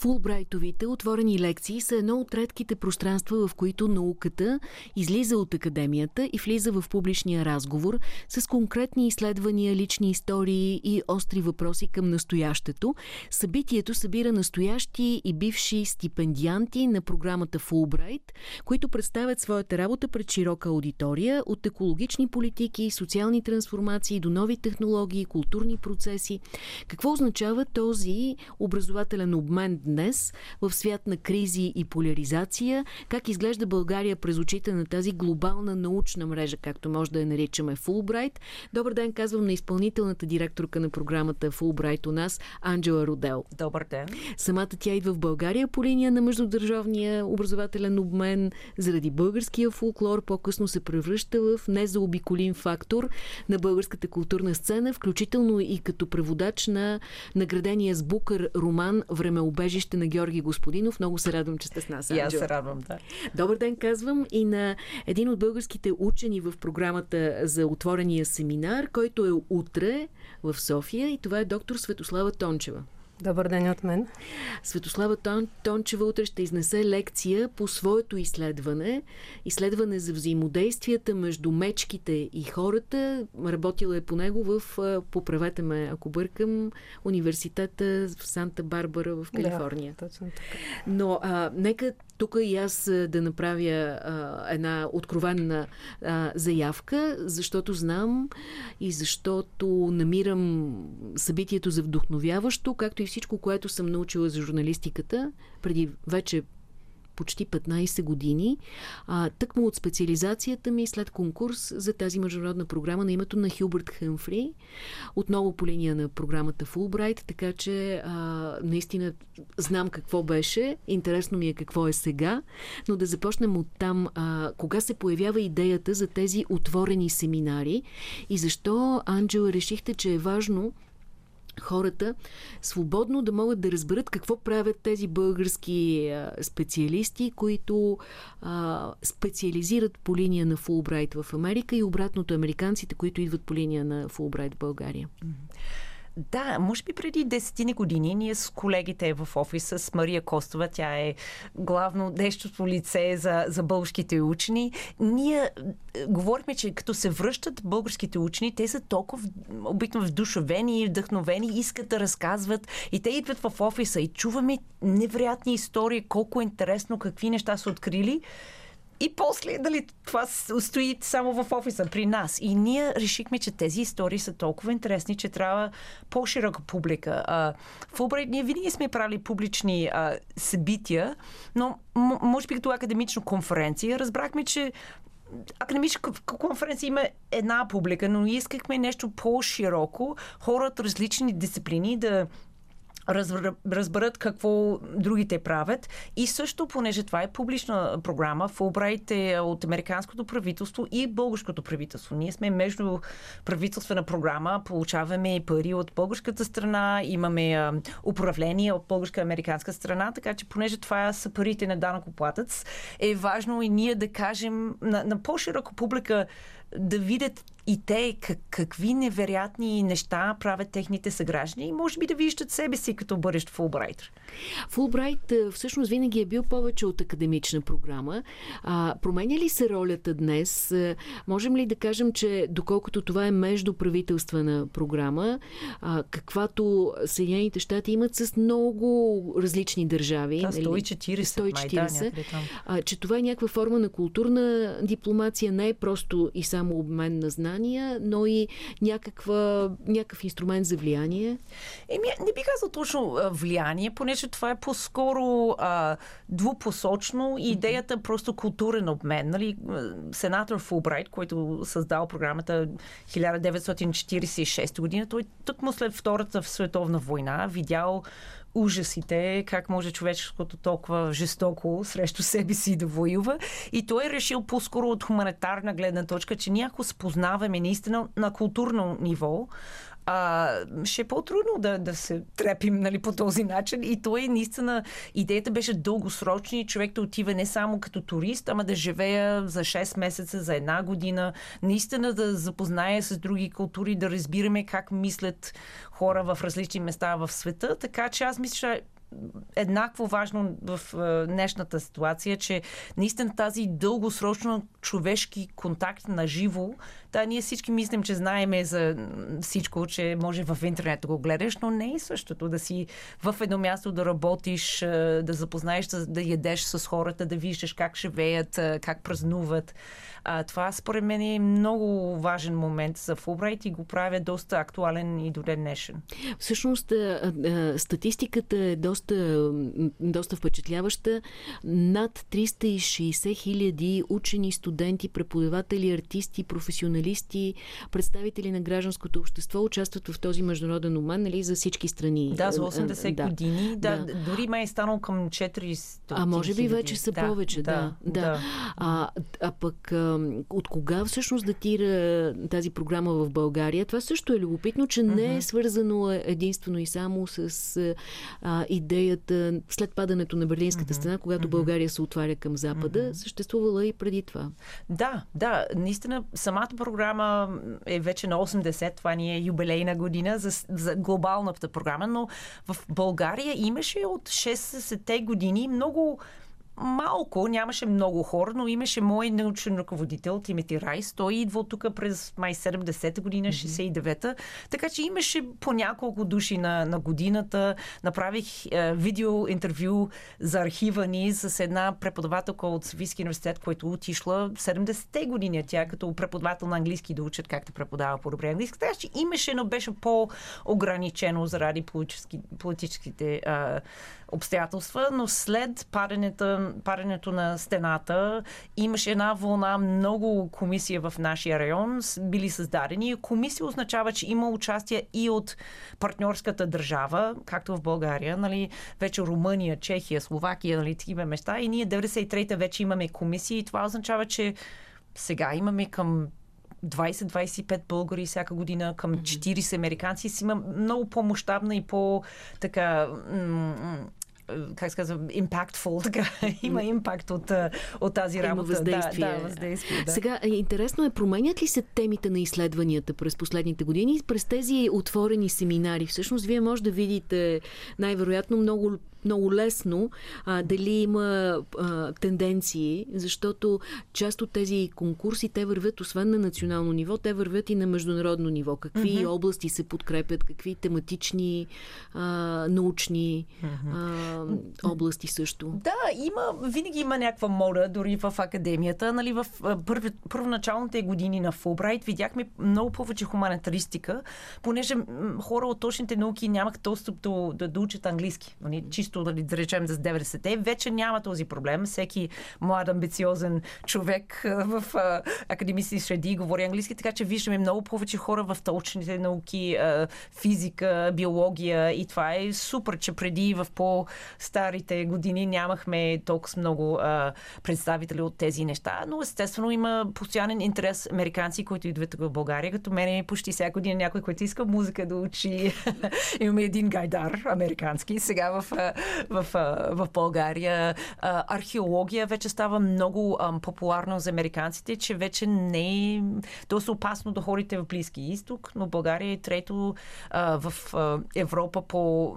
Фулбрайтовите отворени лекции са едно от редките пространства, в които науката излиза от академията и влиза в публичния разговор с конкретни изследвания, лични истории и остри въпроси към настоящето. Събитието събира настоящи и бивши стипендианти на програмата Фулбрайт, които представят своята работа пред широка аудитория от екологични политики, социални трансформации до нови технологии, културни процеси. Какво означава този образователен обмен днес в свят на кризи и поляризация, как изглежда България през очите на тази глобална научна мрежа, както може да я наричаме Фулбрайт. Добър ден, казвам на изпълнителната директорка на програмата Фулбрайт у нас, Анджела Родел. Добър ден. Самата тя идва в България по линия на междудържавния образователен обмен, заради българския фулклор, по-късно се превръща в незаобиколим фактор на българската културна сцена, включително и като преводач на наградения с Букър роман Времеобежище убежище на Георги Господинов. Много се радвам, че сте с нас. И аз се радвам, да. Добър ден, казвам и на един от българските учени в програмата за отворения семинар, който е утре в София и това е доктор Светослава Тончева. Добър ден от мен. Светослава Тон, Тончева утре ще изнесе лекция по своето изследване. Изследване за взаимодействията между мечките и хората. Работила е по него в, поправете ме ако бъркам, университета в Санта-Барбара в Калифорния. Да, точно така. Но а, нека тук и аз да направя а, една откровенна а, заявка, защото знам и защото намирам събитието за вдохновяващо, както и всичко, което съм научила за журналистиката. Преди вече почти 15 години, а, тъкмо от специализацията ми след конкурс за тази международна програма на името на Хилбърт Хъмфри, отново по линия на програмата Фулбрайт, така че а, наистина знам какво беше, интересно ми е какво е сега, но да започнем от там. А, кога се появява идеята за тези отворени семинари и защо, Анджела, решихте, че е важно хората свободно да могат да разберат какво правят тези български специалисти, които а, специализират по линия на Фулбрайт в Америка и обратното американците, които идват по линия на Фулбрайт в България. Да, може би преди десетини години ние с колегите в офиса с Мария Костова, тя е главно действащо лице за, за българските учени, ние е, говорихме, че като се връщат българските учени, те са толкова обикновено вдушевени и вдъхновени, искат да разказват и те идват в офиса и чуваме невероятни истории, колко е интересно, какви неща са открили. И после, дали, това стои само в офиса при нас. И ние решихме, че тези истории са толкова интересни, че трябва по-широка публика. А, в Обрейт ние винаги сме правили публични а, събития, но може би като академична конференция разбрахме, че академична конференция има една публика, но искахме нещо по-широко, хора от различни дисциплини да разберат какво другите правят. И също, понеже това е публична програма, Фулбрайт е от американското правителство и българското правителство. Ние сме между правителствена програма, получаваме пари от българската страна, имаме управление от българска американска страна, така че понеже това са парите на данъкоплатец, е важно и ние да кажем на, на по-широка публика да видят и те как, какви невероятни неща правят техните съграждани и може би да виждат себе си като бъдещ Фулбрайтер. Фулбрайт всъщност винаги е бил повече от академична програма. А, променя ли се ролята днес? Можем ли да кажем, че доколкото това е междуправителствена програма, а, каквато Съединените щати имат с много различни държави, да, 140, 140 майда, а, че това е някаква форма на културна дипломация, не е просто и само обмен на знания, знания, но и някаква, някакъв инструмент за влияние? Еми, не би казал точно влияние, понеже това е по-скоро а, двупосочно идеята е просто културен обмен. Нали? Сенатор Фулбрайт, който създал програмата 1946 година, той тъкмо след Втората световна война видял ужасите, как може човеческото толкова жестоко срещу себе си да воюва. И той е решил по-скоро от хуманитарна гледна точка, че ние ако спознаваме наистина на културно ниво, а, ще е по-трудно да, да се трепим нали, по този начин. И той наистина, идеята беше дългосрочна и човек да отива не само като турист, ама да живея за 6 месеца, за една година, наистина да запознае с други култури, да разбираме как мислят хора в различни места в света. Така че аз мисля, еднакво важно в днешната ситуация, че наистина тази дългосрочно човешки контакт на живо, да, ние всички мислим, че знаеме за всичко, че може в интернет да го гледаш, но не е същото да си в едно място да работиш, да запознаеш, да ядеш с хората, да виждаш как живеят, как празнуват. А, това според мен е много важен момент за Фулбрайт и го правя доста актуален и до ден днешен. Всъщност статистиката е доста, доста впечатляваща. Над 360 хиляди учени, студенти, преподаватели, артисти, професионалисти, представители на гражданското общество участват в този международен обмен нали, за всички страни. Да, за 80 да. години. Да, да. Дори май е станал към 400 А може би вече са да, повече, да. да, да. да. А, а пък от кога всъщност датира тази програма в България? Това също е любопитно, че не е свързано единствено и само с а, идеята след падането на Берлинската стена, когато България се отваря към Запада, съществувала и преди това. Да, да, наистина самата програма е вече на 80, това ни е юбилейна година за, за глобалната програма, но в България имаше от 60-те години много малко, нямаше много хора, но имаше мой научен ръководител Тимити Райс. Той идва тук през май 70-та година, 69-та. Така че имаше по няколко души на, на годината. Направих е, видео интервю за архива ни с една преподавателка от Софийския университет, който отишла 70-те години. Тя като преподавател на английски да учат как да преподава по-добре английски. Така че имаше, но беше по-ограничено заради политически, политическите е, обстоятелства, но след падането, падането на стената имаше една вълна, много комисия в нашия район били създадени. Комисия означава, че има участие и от партньорската държава, както в България, нали, вече Румъния, Чехия, Словакия, нали, такива места. И ние 93-та вече имаме комисии и това означава, че сега имаме към 20-25 българи всяка година към 40 американци си има много по-мащабна и по-така как се казва, impactful, така, има импакт от, от тази работа. Има въздействие. Да, да, въздействие да. Сега, интересно е, променят ли се темите на изследванията през последните години? През тези отворени семинари, всъщност, вие може да видите най-вероятно много много лесно а, дали има а, тенденции, защото част от тези конкурси те вървят освен на национално ниво, те вървят и на международно ниво. Какви mm-hmm. области се подкрепят, какви тематични, а, научни mm-hmm. а, области също. Да, има, винаги има някаква мода, дори в академията. Нали, в първи, първоначалните години на Фулбрайт видяхме много повече хуманитаристика, понеже хора от точните науки нямах достъп до, да, да учат английски. Нали, чисто чисто, нали, да речем, за 90-те, вече няма този проблем. Всеки млад, амбициозен човек в академични среди говори английски, така че виждаме много повече хора в точните науки, физика, биология и това е супер, че преди в по-старите години нямахме толкова много представители от тези неща, но естествено има постоянен интерес американци, които идват в България, като мен почти всяка година някой, който иска музика да учи. Имаме един гайдар американски. Сега в в, в България. Археология вече става много популярно за американците, че вече не е доста опасно да ходите в Близки изток, но България е трето в Европа по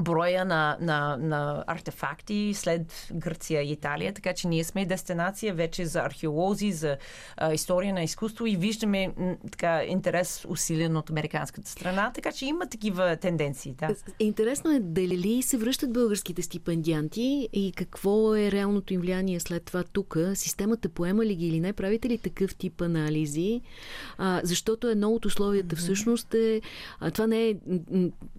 броя на, на, на артефакти след Гърция и Италия, така че ние сме дестинация вече за археолози, за а, история на изкуство и виждаме м, така интерес усилен от американската страна, така че има такива тенденции. Да. Интересно е дали се връщат българските стипендианти и какво е реалното им влияние след това тук. Системата поема ли ги или не? Правите ли такъв тип анализи? А, защото едно от условията всъщност е... А, това не е,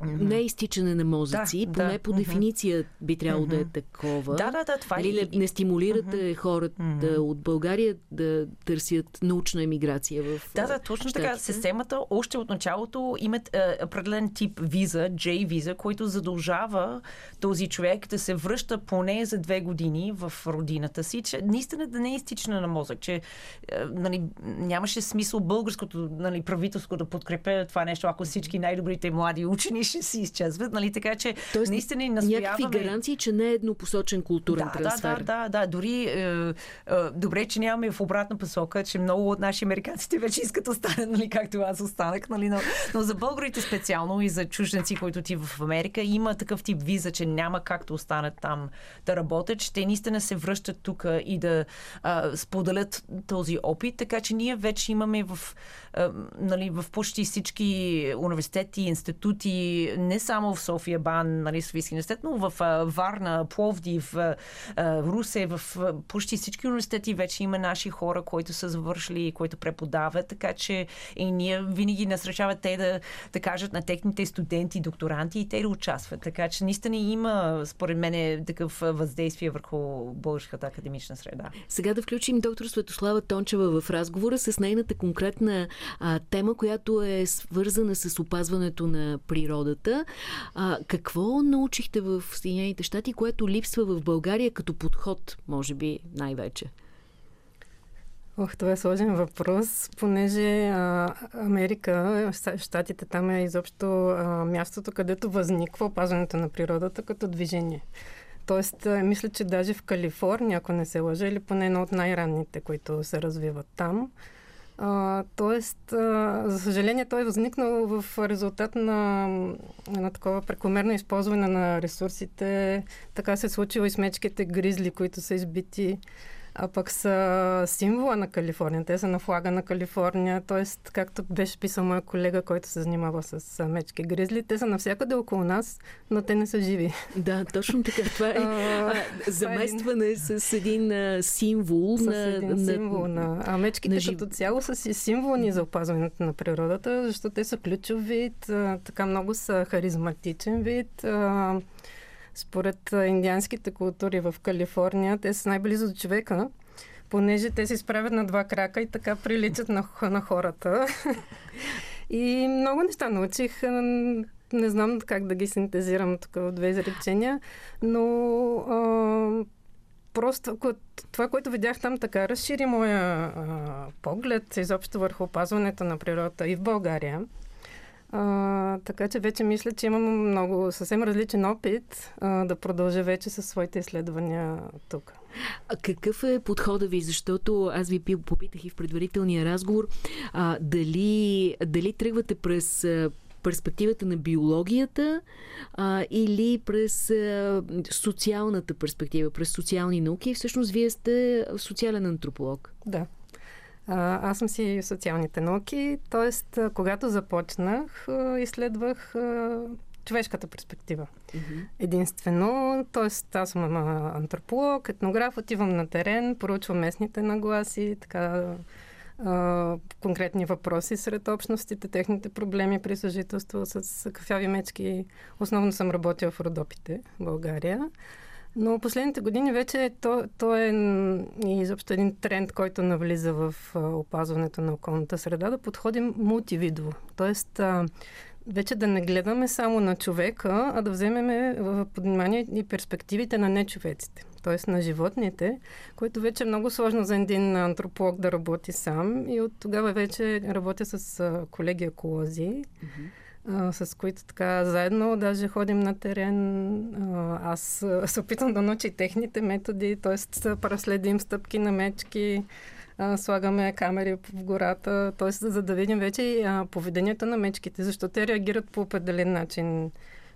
не е изтичане на мозъци, си, да, поне да. по дефиниция би трябвало mm-hmm. да е такова. Да, да, да. Това Или е... не, не стимулирате mm-hmm. хората mm-hmm. от България да търсят научна емиграция в Да, да, точно щатите. така. Системата още от началото имат е, определен тип виза, J виза, който задължава този човек да се връща поне за две години в родината си, че наистина да не е изтичане на мозък, че е, нали, нямаше смисъл българското нали, правителство да подкрепя това нещо, ако всички най-добрите млади учени ще си изчезват. Нали, така че че Тоест, наистина настояваме... Някакви гаранции, че не е еднопосочен културен да, трансфер. Да, да, да, да. Дори е, е, добре, че нямаме в обратна посока, че много от наши американците вече искат останат, нали, както аз останах, нали, но, но за българите специално и за чужденци, които ти в Америка, има такъв тип виза, че няма как да останат там да работят, че те наистина се връщат тук и да а, споделят този опит, така че ние вече имаме в, а, нали, в почти всички университети, институти, не само в София, Бан, нали, Софийски университет, но в Варна, Пловдив, Русе, в почти всички университети вече има наши хора, които са завършили и които преподават, така че и ние винаги насръчават те да, да кажат на техните студенти, докторанти и те да участват. Така че наистина има, според мен, такъв въздействие върху българската академична среда. Сега да включим доктор Светослава Тончева в разговора с нейната конкретна а, тема, която е свързана с опазването на природата. А, какво научихте в Съединените щати, което липсва в България като подход, може би най-вече? Ох, това е сложен въпрос, понеже а, Америка, щатите там е изобщо а, мястото, където възниква опазването на природата като движение. Тоест, а, мисля, че даже в Калифорния, ако не се лъжа, или поне едно от най-ранните, които се развиват там. А, тоест, а, за съжаление, той е възникнал в резултат на, на такова прекомерно използване на ресурсите. Така се случило и с мечките гризли, които са избити а пък са символа на Калифорния. Те са на флага на Калифорния. Тоест, както беше писал моя колега, който се занимава с мечки гризли, те са навсякъде около нас, но те не са живи. Да, точно така. Това е а, заместване е с един символ. С на, един на, символ на... А мечките на като цяло са си символни за опазването на природата, защото те са ключов вид, така много са харизматичен вид. А, според индианските култури в Калифорния, те са най-близо до човека, понеже те се изправят на два крака и така приличат на, на хората. и много неща научих. Не знам как да ги синтезирам тук в две изречения, но а, просто това, което видях там, така разшири моя а, поглед изобщо върху опазването на природата и в България. А, така че вече мисля, че имам много съвсем различен опит а, да продължа вече със своите изследвания тук. А какъв е подхода ви? Защото аз ви попитах и в предварителния разговор а, дали, дали тръгвате през перспективата на биологията а, или през а, социалната перспектива, през социални науки. Всъщност вие сте социален антрополог. Да. А, аз съм си социалните науки, т.е. когато започнах, изследвах човешката перспектива. Mm-hmm. Единствено, т.е. аз съм антрополог, етнограф, отивам на терен, поручвам местните нагласи, така конкретни въпроси сред общностите, техните проблеми при съжителство с кафяви мечки. Основно съм работила в Родопите, България. Но последните години вече то, то е изобщо един тренд, който навлиза в опазването на околната среда, да подходим мултивидово. Тоест, вече да не гледаме само на човека, а да вземем под внимание и перспективите на нечовеците, т.е. на животните, което вече е много сложно за един антрополог да работи сам и от тогава вече работя с колеги еколози. Mm-hmm с които така заедно даже ходим на терен. Аз се опитвам да научи техните методи, т.е. преследим стъпки на мечки, слагаме камери в гората, т.е. за да видим вече а, поведението на мечките, защото те реагират по определен начин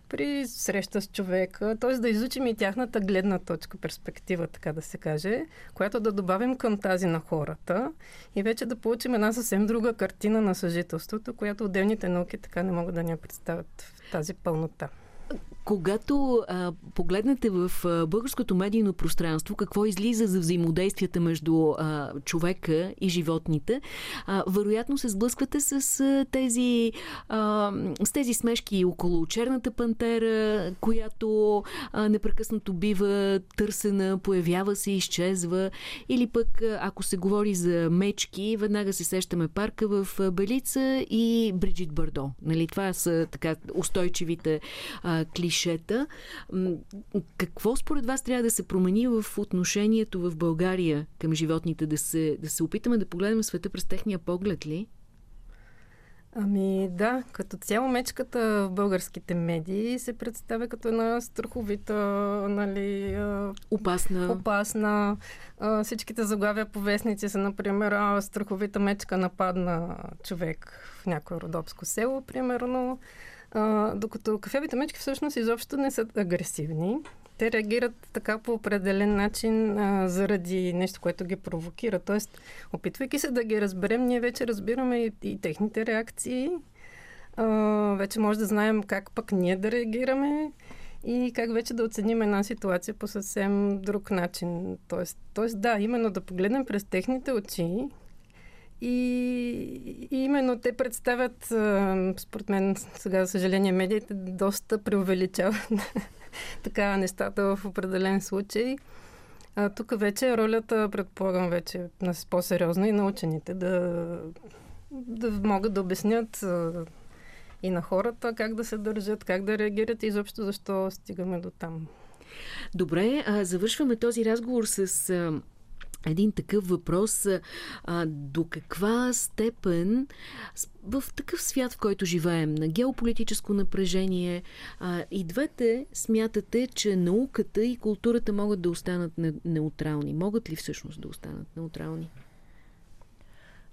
при среща с човека, т.е. да изучим и тяхната гледна точка, перспектива, така да се каже, която да добавим към тази на хората и вече да получим една съвсем друга картина на съжителството, която отделните науки така не могат да ни я представят в тази пълнота. Когато а, погледнете в а, българското медийно пространство, какво излиза за взаимодействията между а, човека и животните, а, вероятно се сблъсквате с а, тези, а, с тези смешки около черната пантера, която а, непрекъснато бива търсена, появява се, изчезва. Или пък, ако се говори за мечки, веднага се сещаме парка в Белица и Бриджит Бардо. Нали? Това са така устойчивите а, клиши клишета. Какво според вас трябва да се промени в отношението в България към животните? Да се, да се опитаме да погледнем света през техния поглед ли? Ами да, като цяло мечката в българските медии се представя като една страховита, нали... Опасна. Опасна. Всичките заглавия по вестници са, например, страховита мечка нападна човек в някое родопско село, примерно. Докато кафявите мечки всъщност изобщо не са агресивни. Те реагират така по определен начин а, заради нещо, което ги провокира. Тоест, опитвайки се да ги разберем, ние вече разбираме и, и техните реакции. А, вече може да знаем как пък ние да реагираме и как вече да оценим една ситуация по съвсем друг начин. Тоест, тоест да, именно да погледнем през техните очи и, и именно те представят, според мен, сега, за съжаление, медиите доста преувеличават така нещата в определен случай. А, тук вече ролята, предполагам, вече на по-сериозно и на учените да, да могат да обяснят а, и на хората как да се държат, как да реагират и изобщо защо стигаме до там. Добре, а, завършваме този разговор с а, един такъв въпрос а, до каква степен в такъв свят, в който живеем, на геополитическо напрежение, а, и двете смятате, че науката и културата могат да останат неутрални. Могат ли всъщност да останат неутрални?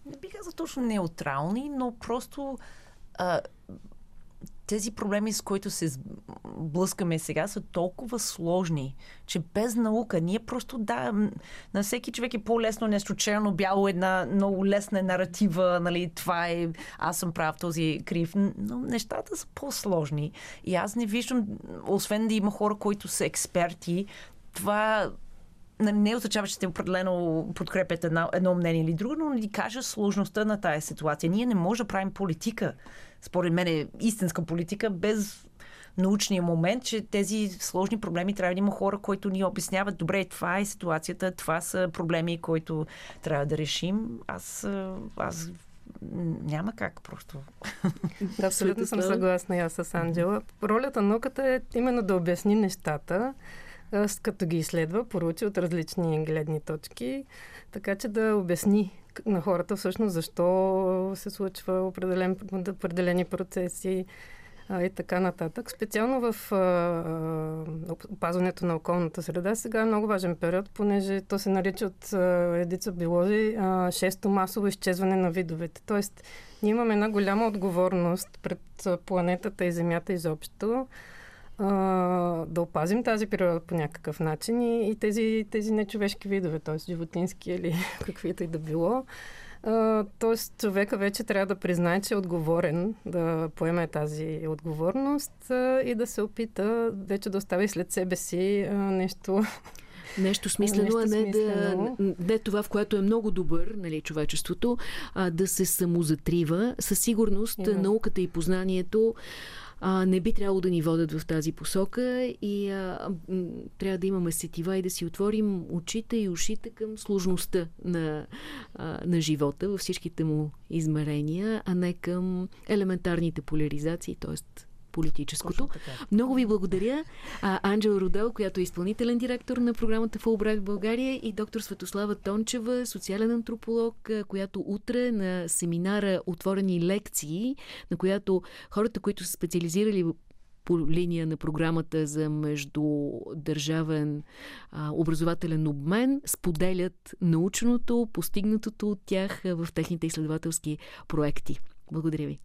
Не би казал точно неутрални, но просто а, тези проблеми, с които се блъскаме сега, са толкова сложни, че без наука ние просто да, на всеки човек е по-лесно нещо черно, бяло, една много лесна наратива, нали, това е, аз съм прав, този крив, но нещата са по-сложни. И аз не виждам, освен да има хора, които са експерти, това не означава, че те определено подкрепят едно, едно мнение или друго, но ни кажа сложността на тази ситуация. Ние не можем да правим политика според мен е истинска политика, без научния момент, че тези сложни проблеми трябва да има хора, които ни обясняват, добре, това е ситуацията, това са проблеми, които трябва да решим. Аз, аз няма как просто. Да, абсолютно съм съгласна я с Анджела. Ролята на науката е именно да обясни нещата, като ги изследва, поручи от различни гледни точки, така че да обясни на хората всъщност защо се случва определен, определени процеси и така нататък. Специално в опазването на околната среда сега е много важен период, понеже то се нарича от редица биолози а, шесто масово изчезване на видовете. Тоест, ние имаме една голяма отговорност пред планетата и Земята изобщо да опазим тази природа по някакъв начин и, и тези, тези нечовешки видове, т.е. животински или каквито и да било. Тоест, човека вече трябва да признае, че е отговорен да поеме тази отговорност а, и да се опита вече да остави след себе си а, нещо Нещо смислено, а не, да, не това, в което е много добър нали, човечеството, а да се самозатрива. Със сигурност yeah. науката и познанието а, не би трябвало да ни водят в тази посока и а, трябва да имаме сетива и да си отворим очите и ушите към сложността на, а, на живота във всичките му измерения, а не към елементарните поляризации, т.е политическото. Много ви благодаря. А, Анджел Родел, която е изпълнителен директор на програмата Фулбрайт в България и доктор Светослава Тончева, социален антрополог, която утре на семинара Отворени лекции, на която хората, които са специализирали по линия на програмата за междудържавен а, образователен обмен споделят научното, постигнатото от тях в техните изследователски проекти. Благодаря ви.